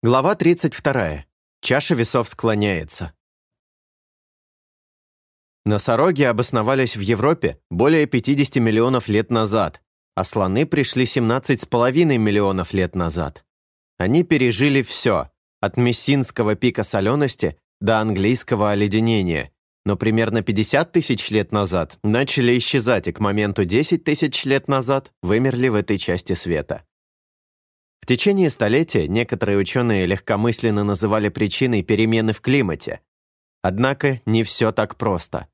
Глава 32. Чаша весов склоняется. Носороги обосновались в Европе более 50 миллионов лет назад, а слоны пришли 17,5 миллионов лет назад. Они пережили все, от мессинского пика солености до английского оледенения, но примерно 50 тысяч лет назад начали исчезать и к моменту 10 тысяч лет назад вымерли в этой части света. Течение столетия некоторые ученые легкомысленно называли причиной перемены в климате. Однако не все так просто.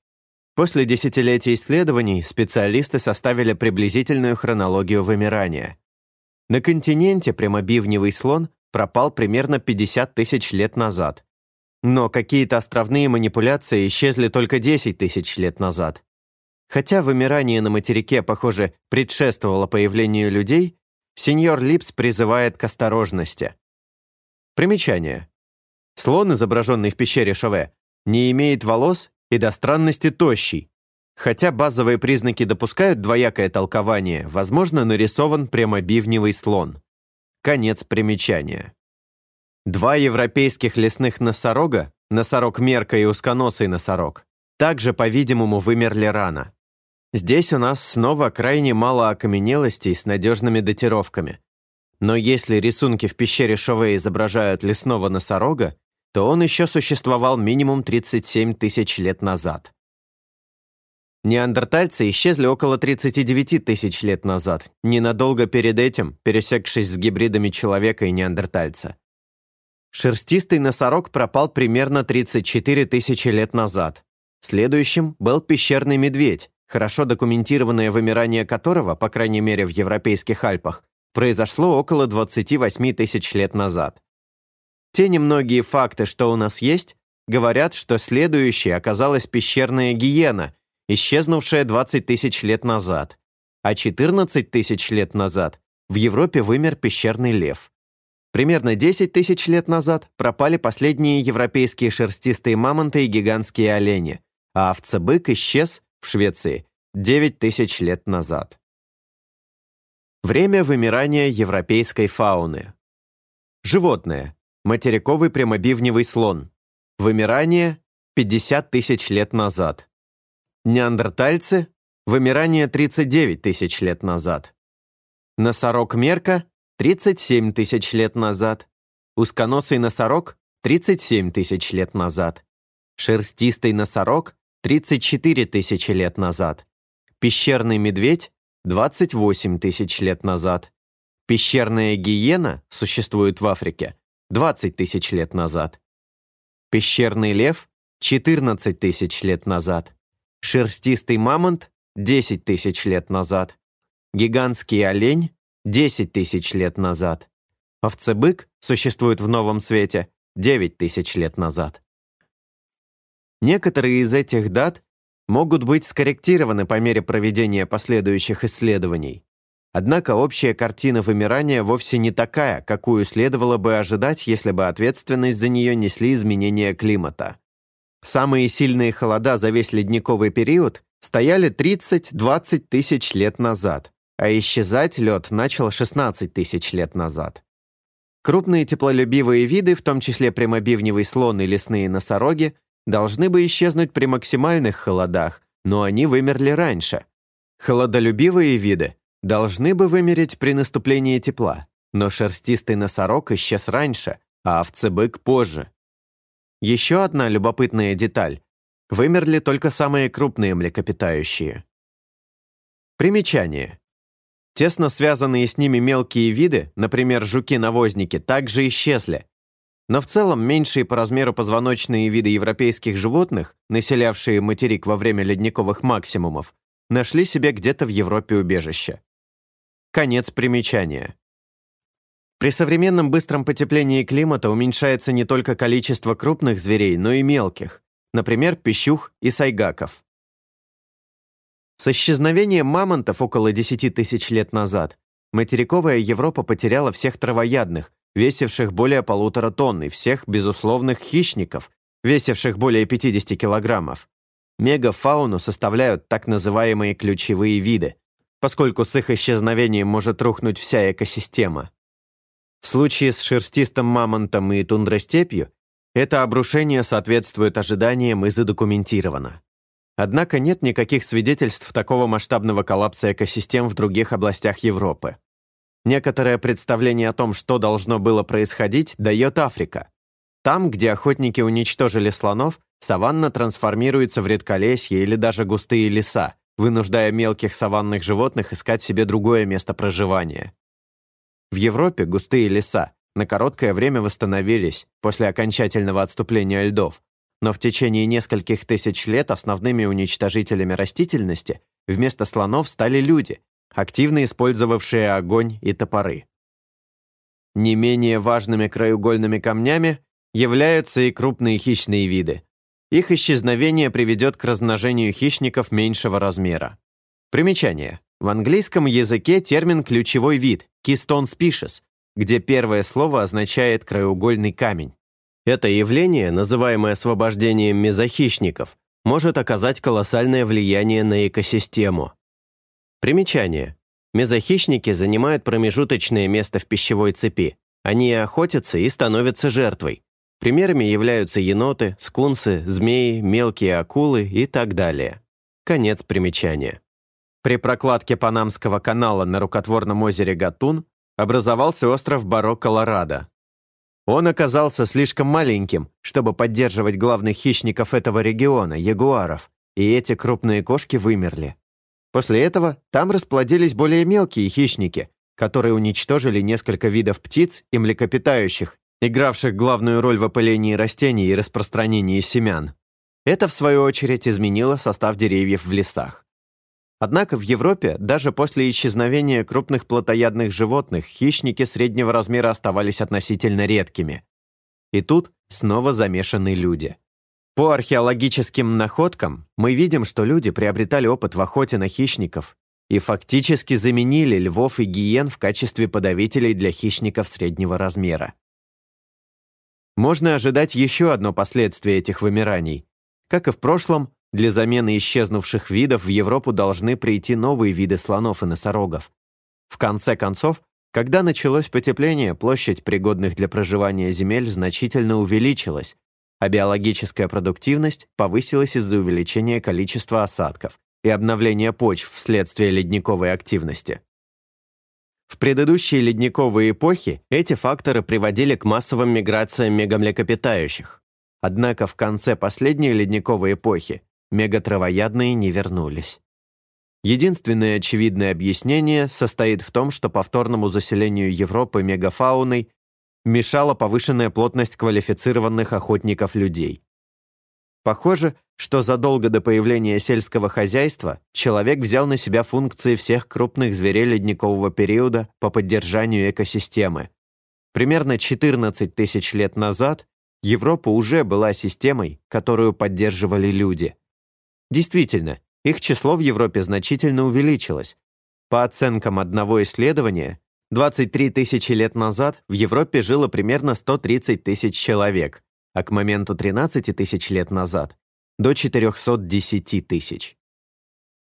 После десятилетий исследований специалисты составили приблизительную хронологию вымирания. На континенте прямобивневый слон пропал примерно 50 тысяч лет назад. Но какие-то островные манипуляции исчезли только 10 тысяч лет назад. Хотя вымирание на материке, похоже, предшествовало появлению людей, Сеньор Липс призывает к осторожности. Примечание. Слон, изображенный в пещере Шаве, не имеет волос и до странности тощий. Хотя базовые признаки допускают двоякое толкование, возможно, нарисован прямобивневый слон. Конец примечания. Два европейских лесных носорога, носорог Мерка и узконосый носорог, также, по-видимому, вымерли рано. Здесь у нас снова крайне мало окаменелостей с надежными датировками. Но если рисунки в пещере Шове изображают лесного носорога, то он еще существовал минимум 37 тысяч лет назад. Неандертальцы исчезли около 39 тысяч лет назад, ненадолго перед этим пересекшись с гибридами человека и неандертальца. Шерстистый носорог пропал примерно 34 тысячи лет назад. Следующим был пещерный медведь, хорошо документированное вымирание которого, по крайней мере в европейских Альпах, произошло около 28 тысяч лет назад. Те немногие факты, что у нас есть, говорят, что следующей оказалась пещерная гиена, исчезнувшая 20 тысяч лет назад, а 14 тысяч лет назад в Европе вымер пещерный лев. Примерно 10 тысяч лет назад пропали последние европейские шерстистые мамонты и гигантские олени, а овцебык исчез в Швеции 9 тысяч лет назад. Время вымирания европейской фауны. Животное. Материковый прямобивневый слон. Вымирание 50 тысяч лет назад. Неандертальцы. Вымирание 39 тысяч лет назад. Носорог Мерка 37 тысяч лет назад. Узконосый носорог 37 тысяч лет назад. Шерстистый носорог 34 тысячи лет назад. Пещерный медведь – 28 тысяч лет назад. Пещерная гиена существует в Африке – 20 тысяч лет назад. Пещерный лев – 14 тысяч лет назад. Шерстистый мамонт – 10 тысяч лет назад. Гигантский олень – 10 тысяч лет назад. Овцебык существует в новом свете – 9 тысяч лет назад. Некоторые из этих дат могут быть скорректированы по мере проведения последующих исследований. Однако общая картина вымирания вовсе не такая, какую следовало бы ожидать, если бы ответственность за нее несли изменения климата. Самые сильные холода за весь ледниковый период стояли 30-20 тысяч лет назад, а исчезать лед начал 16 тысяч лет назад. Крупные теплолюбивые виды, в том числе прямобивневый слон и лесные носороги, должны бы исчезнуть при максимальных холодах, но они вымерли раньше. Холодолюбивые виды должны бы вымереть при наступлении тепла, но шерстистый носорог исчез раньше, а овцебык позже. Еще одна любопытная деталь. Вымерли только самые крупные млекопитающие. Примечание. Тесно связанные с ними мелкие виды, например, жуки-навозники, также исчезли, но в целом меньшие по размеру позвоночные виды европейских животных, населявшие материк во время ледниковых максимумов, нашли себе где-то в Европе убежище. Конец примечания. При современном быстром потеплении климата уменьшается не только количество крупных зверей, но и мелких, например, пищух и сайгаков. С исчезновением мамонтов около 10 тысяч лет назад материковая Европа потеряла всех травоядных, весивших более полутора тонн, и всех безусловных хищников, весивших более 50 килограммов. Мегафауну составляют так называемые ключевые виды, поскольку с их исчезновением может рухнуть вся экосистема. В случае с шерстистым мамонтом и тундростепью это обрушение соответствует ожиданиям и задокументировано. Однако нет никаких свидетельств такого масштабного коллапса экосистем в других областях Европы. Некоторое представление о том, что должно было происходить, дает Африка. Там, где охотники уничтожили слонов, саванна трансформируется в редколесье или даже густые леса, вынуждая мелких саванных животных искать себе другое место проживания. В Европе густые леса на короткое время восстановились после окончательного отступления льдов, но в течение нескольких тысяч лет основными уничтожителями растительности вместо слонов стали люди, активно использовавшие огонь и топоры. Не менее важными краеугольными камнями являются и крупные хищные виды. Их исчезновение приведет к размножению хищников меньшего размера. Примечание. В английском языке термин «ключевой вид» – keystone species, где первое слово означает «краеугольный камень». Это явление, называемое освобождением мезохищников, может оказать колоссальное влияние на экосистему. Примечание. Мезохищники занимают промежуточное место в пищевой цепи. Они охотятся и становятся жертвой. Примерами являются еноты, скунсы, змеи, мелкие акулы и так далее. Конец примечания. При прокладке Панамского канала на рукотворном озере Гатун образовался остров Баро, Колорадо. Он оказался слишком маленьким, чтобы поддерживать главных хищников этого региона, ягуаров, и эти крупные кошки вымерли. После этого там расплодились более мелкие хищники, которые уничтожили несколько видов птиц и млекопитающих, игравших главную роль в опылении растений и распространении семян. Это, в свою очередь, изменило состав деревьев в лесах. Однако в Европе даже после исчезновения крупных плотоядных животных хищники среднего размера оставались относительно редкими. И тут снова замешаны люди. По археологическим находкам мы видим, что люди приобретали опыт в охоте на хищников и фактически заменили львов и гиен в качестве подавителей для хищников среднего размера. Можно ожидать еще одно последствие этих вымираний. Как и в прошлом, для замены исчезнувших видов в Европу должны прийти новые виды слонов и носорогов. В конце концов, когда началось потепление, площадь пригодных для проживания земель значительно увеличилась, а биологическая продуктивность повысилась из-за увеличения количества осадков и обновления почв вследствие ледниковой активности. В предыдущие ледниковые эпохи эти факторы приводили к массовым миграциям мегамлекопитающих. Однако в конце последней ледниковой эпохи мегатравоядные не вернулись. Единственное очевидное объяснение состоит в том, что повторному заселению Европы мегафауной мешала повышенная плотность квалифицированных охотников людей. Похоже, что задолго до появления сельского хозяйства человек взял на себя функции всех крупных зверей ледникового периода по поддержанию экосистемы. Примерно 14 тысяч лет назад Европа уже была системой, которую поддерживали люди. Действительно, их число в Европе значительно увеличилось. По оценкам одного исследования, 23 тысячи лет назад в Европе жило примерно 130 тысяч человек, а к моменту 13 тысяч лет назад – до 410 тысяч.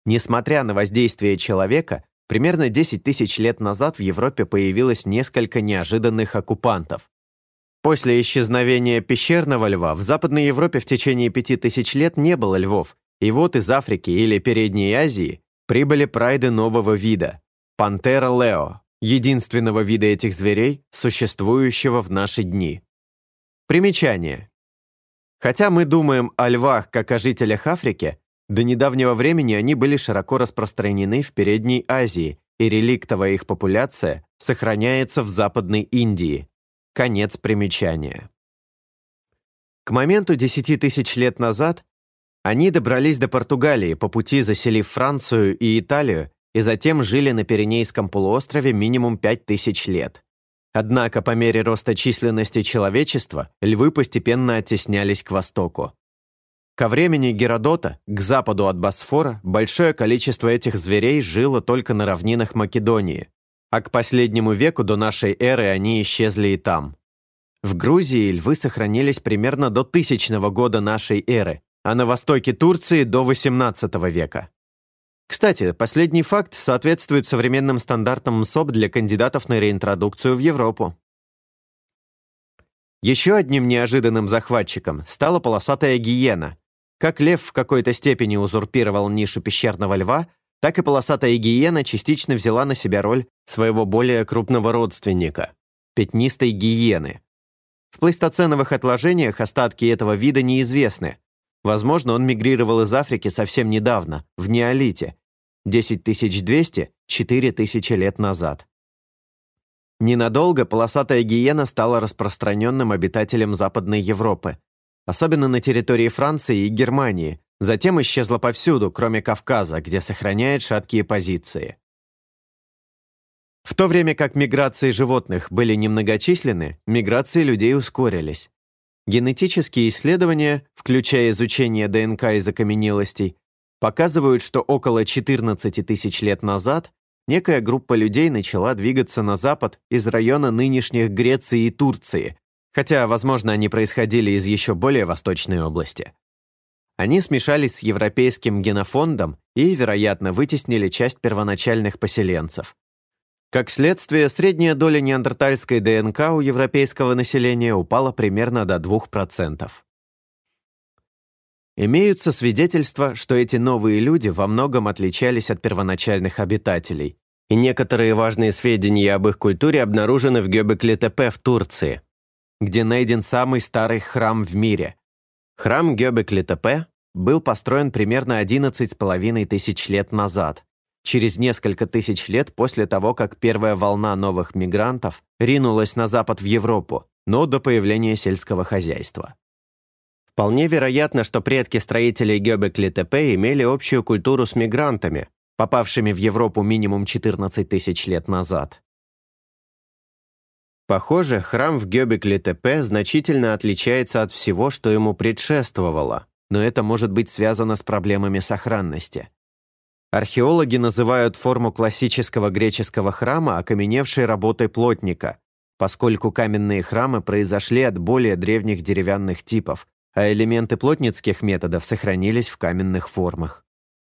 Несмотря на воздействие человека, примерно 10 тысяч лет назад в Европе появилось несколько неожиданных оккупантов. После исчезновения пещерного льва в Западной Европе в течение 5000 лет не было львов, и вот из Африки или Передней Азии прибыли прайды нового вида – пантера лео, единственного вида этих зверей, существующего в наши дни. Примечание. Хотя мы думаем о львах как о жителях Африки, до недавнего времени они были широко распространены в Передней Азии, и реликтовая их популяция сохраняется в Западной Индии. Конец примечания. К моменту 10 тысяч лет назад они добрались до Португалии, по пути заселив Францию и Италию и затем жили на Пиренейском полуострове минимум 5000 лет. Однако по мере роста численности человечества львы постепенно оттеснялись к востоку. Ко времени Геродота, к западу от Босфора, большое количество этих зверей жило только на равнинах Македонии, а к последнему веку до нашей эры они исчезли и там. В Грузии львы сохранились примерно до тысячного года нашей эры, а на востоке Турции до XVIII века. Кстати, последний факт соответствует современным стандартам МСОП для кандидатов на реинтродукцию в Европу. Еще одним неожиданным захватчиком стала полосатая гиена. Как лев в какой-то степени узурпировал нишу пещерного льва, так и полосатая гиена частично взяла на себя роль своего более крупного родственника – пятнистой гиены. В плейстоценовых отложениях остатки этого вида неизвестны. Возможно, он мигрировал из Африки совсем недавно, в неолите, 10200-4000 лет назад. Ненадолго полосатая гиена стала распространенным обитателем Западной Европы, особенно на территории Франции и Германии, затем исчезла повсюду, кроме Кавказа, где сохраняет шаткие позиции. В то время как миграции животных были немногочисленны, миграции людей ускорились. Генетические исследования, включая изучение ДНК из окаменелостей, показывают, что около 14 тысяч лет назад некая группа людей начала двигаться на запад из района нынешних Греции и Турции, хотя, возможно, они происходили из еще более восточной области. Они смешались с европейским генофондом и, вероятно, вытеснили часть первоначальных поселенцев. Как следствие, средняя доля неандертальской ДНК у европейского населения упала примерно до 2%. Имеются свидетельства, что эти новые люди во многом отличались от первоначальных обитателей, и некоторые важные сведения об их культуре обнаружены в Гёбекли-Тепе в Турции, где найден самый старый храм в мире. Храм Гёбекли-Тепе был построен примерно 11,5 тысяч лет назад, через несколько тысяч лет после того, как первая волна новых мигрантов ринулась на запад в Европу, но до появления сельского хозяйства. Вполне вероятно, что предки строителей Гёбекли-Тепе имели общую культуру с мигрантами, попавшими в Европу минимум 14 тысяч лет назад. Похоже, храм в Гёбекли-Тепе значительно отличается от всего, что ему предшествовало, но это может быть связано с проблемами сохранности. Археологи называют форму классического греческого храма окаменевшей работой плотника, поскольку каменные храмы произошли от более древних деревянных типов, а элементы плотницких методов сохранились в каменных формах.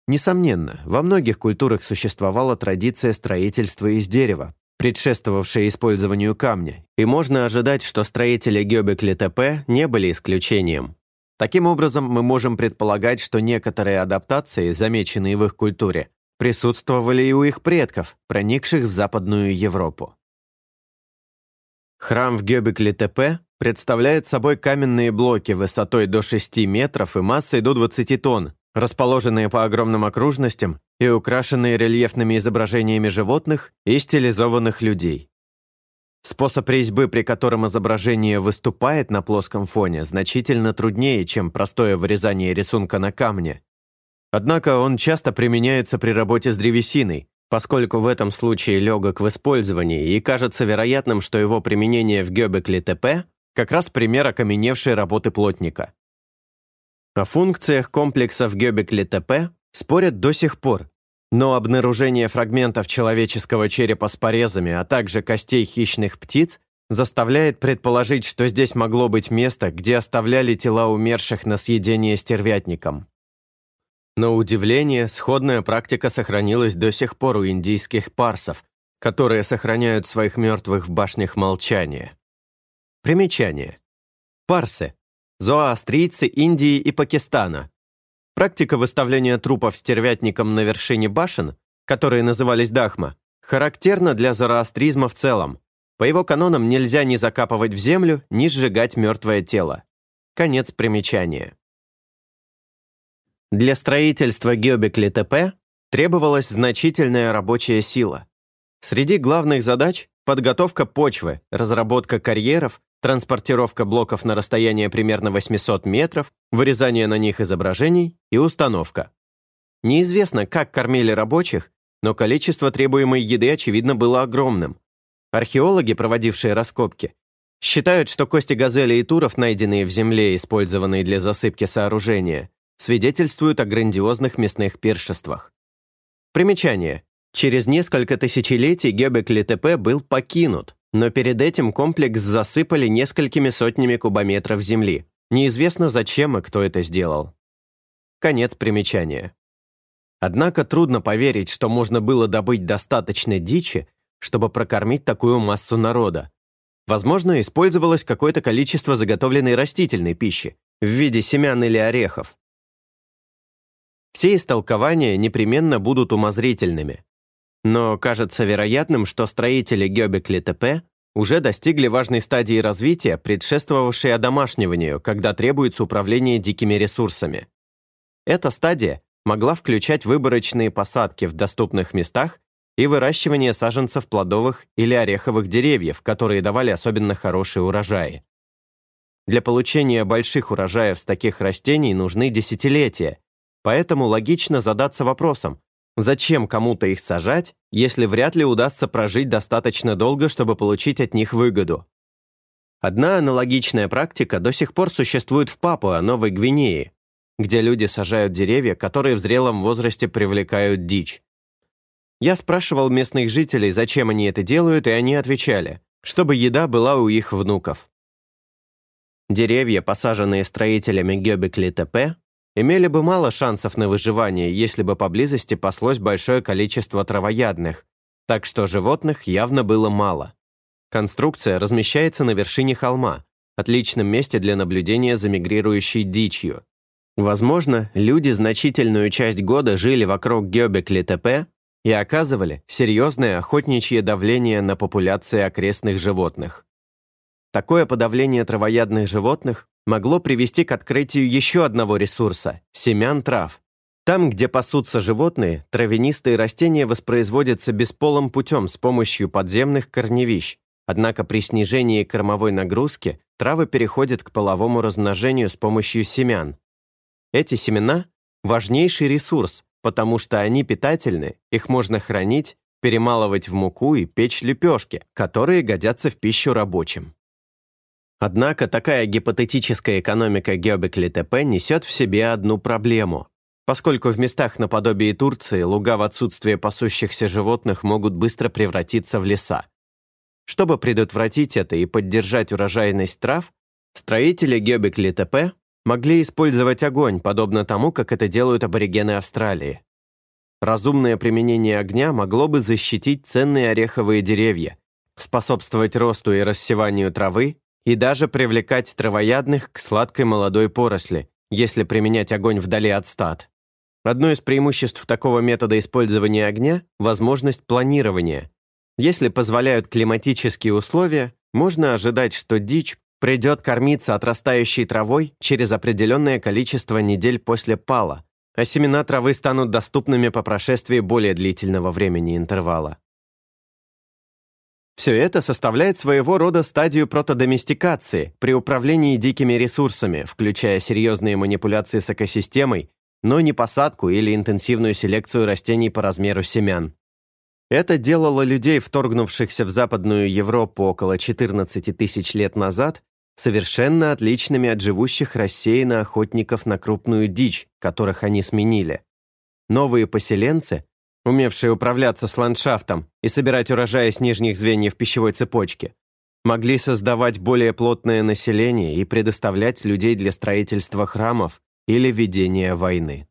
Несомненно, во многих культурах существовала традиция строительства из дерева, предшествовавшая использованию камня, и можно ожидать, что строители Гёбекли-Тепе не были исключением. Таким образом, мы можем предполагать, что некоторые адаптации, замеченные в их культуре, присутствовали и у их предков, проникших в Западную Европу. Храм в Гёбекли-Тепе представляет собой каменные блоки высотой до 6 метров и массой до 20 тонн, расположенные по огромным окружностям и украшенные рельефными изображениями животных и стилизованных людей. Способ резьбы, при котором изображение выступает на плоском фоне, значительно труднее, чем простое вырезание рисунка на камне. Однако он часто применяется при работе с древесиной, поскольку в этом случае легок в использовании и кажется вероятным, что его применение в Гёбекли-ТП как раз пример окаменевшей работы плотника. О функциях комплексов Гёбекли-ТП спорят до сих пор, но обнаружение фрагментов человеческого черепа с порезами, а также костей хищных птиц заставляет предположить, что здесь могло быть место, где оставляли тела умерших на съедение стервятникам. На удивление, сходная практика сохранилась до сих пор у индийских парсов, которые сохраняют своих мертвых в башнях молчания. Примечание. Парсы. Зооастрийцы Индии и Пакистана. Практика выставления трупов стервятником на вершине башен, которые назывались Дахма, характерна для зороастризма в целом. По его канонам нельзя ни закапывать в землю, ни сжигать мертвое тело. Конец примечания. Для строительства Гёбекли-ТП требовалась значительная рабочая сила. Среди главных задач – подготовка почвы, разработка карьеров, транспортировка блоков на расстояние примерно 800 метров, вырезание на них изображений и установка. Неизвестно, как кормили рабочих, но количество требуемой еды, очевидно, было огромным. Археологи, проводившие раскопки, считают, что кости газели и туров, найденные в земле, использованные для засыпки сооружения, свидетельствуют о грандиозных мясных пиршествах. Примечание. Через несколько тысячелетий Гёбекли-Тепе был покинут, но перед этим комплекс засыпали несколькими сотнями кубометров земли. Неизвестно зачем и кто это сделал. Конец примечания. Однако трудно поверить, что можно было добыть достаточно дичи, чтобы прокормить такую массу народа. Возможно, использовалось какое-то количество заготовленной растительной пищи в виде семян или орехов. Все истолкования непременно будут умозрительными. Но кажется вероятным, что строители Гёбекли-ТП уже достигли важной стадии развития, предшествовавшей одомашниванию, когда требуется управление дикими ресурсами. Эта стадия могла включать выборочные посадки в доступных местах и выращивание саженцев плодовых или ореховых деревьев, которые давали особенно хорошие урожаи. Для получения больших урожаев с таких растений нужны десятилетия, поэтому логично задаться вопросом, зачем кому-то их сажать, если вряд ли удастся прожить достаточно долго, чтобы получить от них выгоду. Одна аналогичная практика до сих пор существует в Папуа, Новой Гвинее, где люди сажают деревья, которые в зрелом возрасте привлекают дичь. Я спрашивал местных жителей, зачем они это делают, и они отвечали, чтобы еда была у их внуков. Деревья, посаженные строителями Гёбекли-ТП, имели бы мало шансов на выживание, если бы поблизости паслось большое количество травоядных, так что животных явно было мало. Конструкция размещается на вершине холма, отличном месте для наблюдения за мигрирующей дичью. Возможно, люди значительную часть года жили вокруг Гёбекли-ТП и оказывали серьезное охотничье давление на популяции окрестных животных. Такое подавление травоядных животных могло привести к открытию еще одного ресурса – семян трав. Там, где пасутся животные, травянистые растения воспроизводятся бесполым путем с помощью подземных корневищ, однако при снижении кормовой нагрузки травы переходят к половому размножению с помощью семян, эти семена – важнейший ресурс, потому что они питательны, их можно хранить, перемалывать в муку и печь лепешки, которые годятся в пищу рабочим. Однако такая гипотетическая экономика Гёбекли-ТП несет в себе одну проблему. Поскольку в местах наподобие Турции луга в отсутствие пасущихся животных могут быстро превратиться в леса. Чтобы предотвратить это и поддержать урожайность трав, строители Гёбекли-ТП могли использовать огонь, подобно тому, как это делают аборигены Австралии. Разумное применение огня могло бы защитить ценные ореховые деревья, способствовать росту и рассеванию травы и даже привлекать травоядных к сладкой молодой поросли, если применять огонь вдали от стад. Одно из преимуществ такого метода использования огня – возможность планирования. Если позволяют климатические условия, можно ожидать, что дичь придет кормиться отрастающей травой через определенное количество недель после пала, а семена травы станут доступными по прошествии более длительного времени интервала. Все это составляет своего рода стадию протодоместикации при управлении дикими ресурсами, включая серьезные манипуляции с экосистемой, но не посадку или интенсивную селекцию растений по размеру семян. Это делало людей, вторгнувшихся в Западную Европу около 14 тысяч лет назад, совершенно отличными от живущих рассеянно охотников на крупную дичь, которых они сменили. Новые поселенцы, умевшие управляться с ландшафтом и собирать урожай с нижних звеньев пищевой цепочки, могли создавать более плотное население и предоставлять людей для строительства храмов или ведения войны.